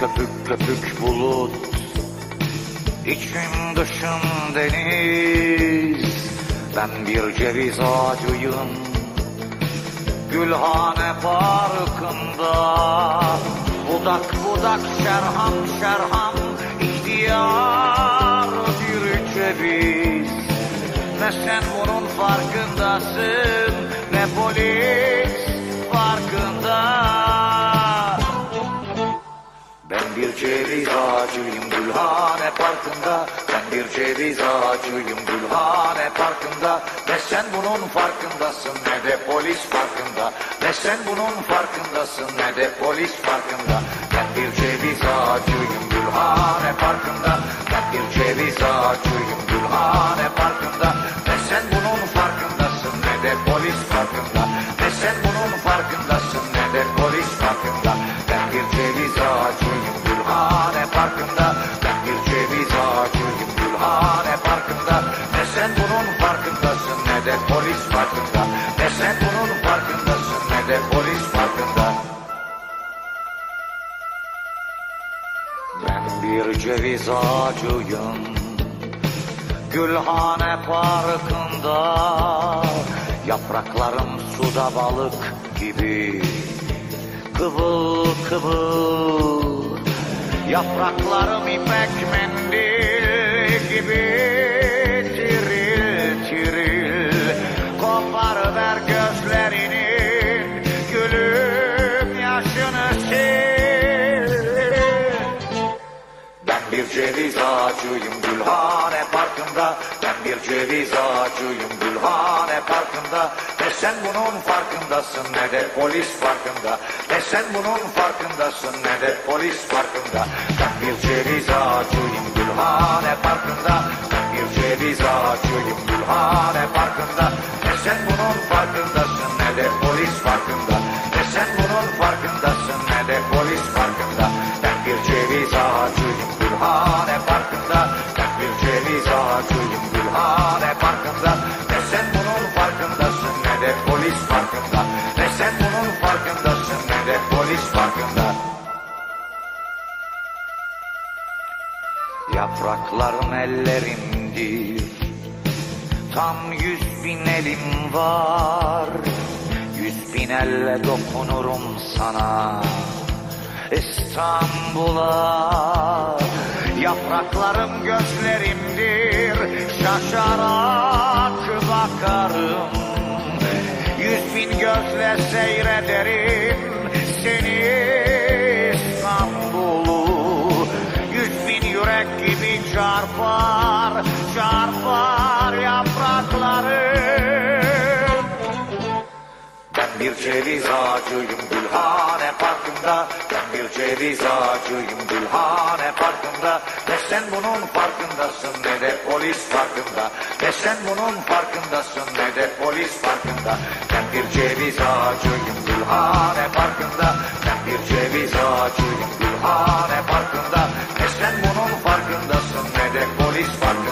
Köpük köpük bulut. İçim dışım deniz. Ben bir ceviz ağacıyım. Gülhane parkında. Budak budak şerham şerham ihtiyar bir ceviz. Ne sen bunun farkındasın Ne polis Parkı'nda Ben bir ceviz ağacıyım. Gülhane Parkı'nda Ne sen bunun farkındasın. Ne de polis farkında Ne sen bunun farkındasın. Ne de polis farkında Ben bir ceviz ağacıyım. Gülhane Parkı'nda Ben bir ceviz ağacıyım. Gülhane Parkı'nda Ne sen bunun farkındasın. Ne de polis farkında Ne sen bunun farkındasın. Ne de polis farkında Bunun farkındasın ne de polis farkında. Ben bir ceviz ağacıyım Gülhane Parkı'nda. Yapraklarım suda balık gibi. Kıvıl kıvıl Yapraklarım ipek mendil gibi ceviz ağacıyım Gülhane Parkı'nda. Ben bir ceviz ağacıyım Gülhane Parkı'nda. Ne sen bunun farkındasın ne de polis farkında Ne sen bunun farkındasın ne de polis farkında Ben bir ceviz ağacıyım Gülhane Parkı'nda. Ben bir ceviz ağacıyım Gülhane Parkı'nda. Ne sen bunun farkındasın ne de polis farkında farkında Yapraklarım ellerimdir. Tam yüz bin elim var. Yüz bin elle dokunurum sana. İstanbul'a Yapraklarım gözlerimdir. Şaşarak bakarım. Yüz bin gözle seyrederim 给你 ben bir ceviz ağacıyım Gülhane Parkı'nda. Ben bir ceviz ağacıyım Gülhane Parkı'nda. Ne sen bunun farkındasın ne de polis farkında Ne sen bunun farkındasın ne de polis farkında Ben bir ceviz ağacıyım Gülhane Parkı'nda. Ben bir ceviz ağacıyım Gülhane Parkı'nda. Ne sen bunun farkındasın ne de polis farkında